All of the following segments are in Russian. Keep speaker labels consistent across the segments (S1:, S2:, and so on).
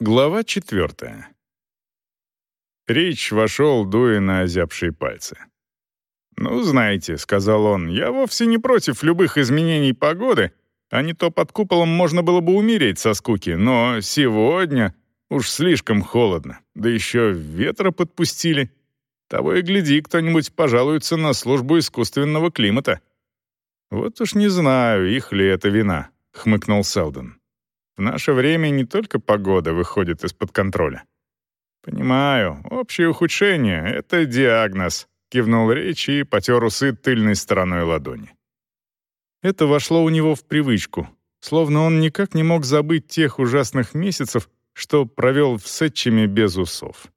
S1: Глава четвертая. Рич вошел, дуя на озябшие пальцы. «Ну, знаете», — сказал он, — «я вовсе не против любых изменений погоды, а не то под куполом можно было бы умереть со скуки, но сегодня уж слишком холодно, да еще ветра подпустили. Того и гляди, кто-нибудь пожалуется на службу искусственного климата». «Вот уж не знаю, их ли это вина», — хмыкнул Селдон. В наше время не только погода выходит из-под контроля. «Понимаю, общее ухудшение — это диагноз», — кивнул Речь и потер усы тыльной стороной ладони. Это вошло у него в привычку, словно он никак не мог забыть тех ужасных месяцев, что провел в Сетчеме без усов.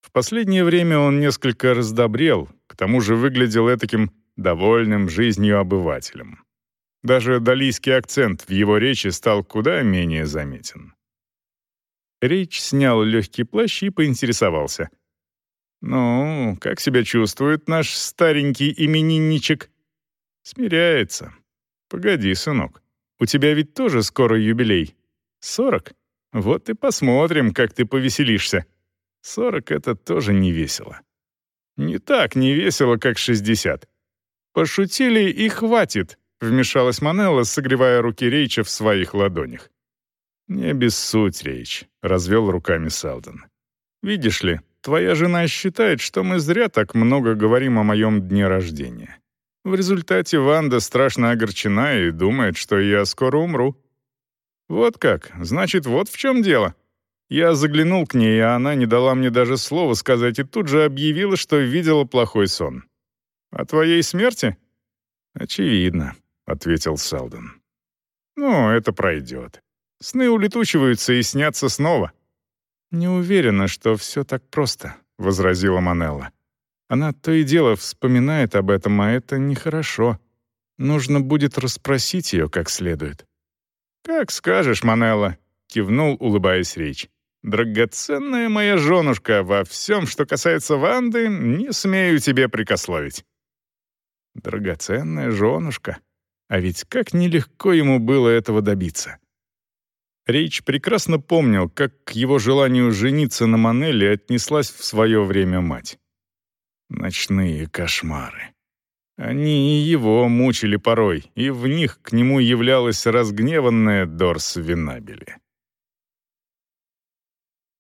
S1: В последнее время он несколько раздобрел, к тому же выглядел таким довольным жизнью обывателем. Даже далийский акцент в его речи стал куда менее заметен. Рейч снял легкий плащ и поинтересовался. «Ну, как себя чувствует наш старенький именинничек?» «Смиряется. Погоди, сынок, у тебя ведь тоже скоро юбилей. Сорок? Вот и посмотрим, как ты повеселишься. Сорок — это тоже не весело. Не так не весело, как шестьдесят. Пошутили и хватит. Вмешалась Манелла, согревая руки Рейча в своих ладонях. «Не обессудь, Рейч», — развел руками Салден. «Видишь ли, твоя жена считает, что мы зря так много говорим о моем дне рождения. В результате Ванда страшно огорчена и думает, что я скоро умру». «Вот как? Значит, вот в чем дело». Я заглянул к ней, а она не дала мне даже слова сказать и тут же объявила, что видела плохой сон. «О твоей смерти?» «Очевидно ответил Селдон. «Ну, это пройдет. Сны улетучиваются и снятся снова». «Не уверена, что все так просто», — возразила Манелла. «Она то и дело вспоминает об этом, а это нехорошо. Нужно будет расспросить ее как следует». «Как скажешь, Манелла», — кивнул, улыбаясь речь. «Драгоценная моя женушка, во всем, что касается Ванды, не смею тебе прикословить». «Драгоценная женушка», а ведь как нелегко ему было этого добиться. Рейч прекрасно помнил, как к его желанию жениться на Манелле отнеслась в свое время мать. Ночные кошмары. Они и его мучили порой, и в них к нему являлась разгневанная Дорс Винабели.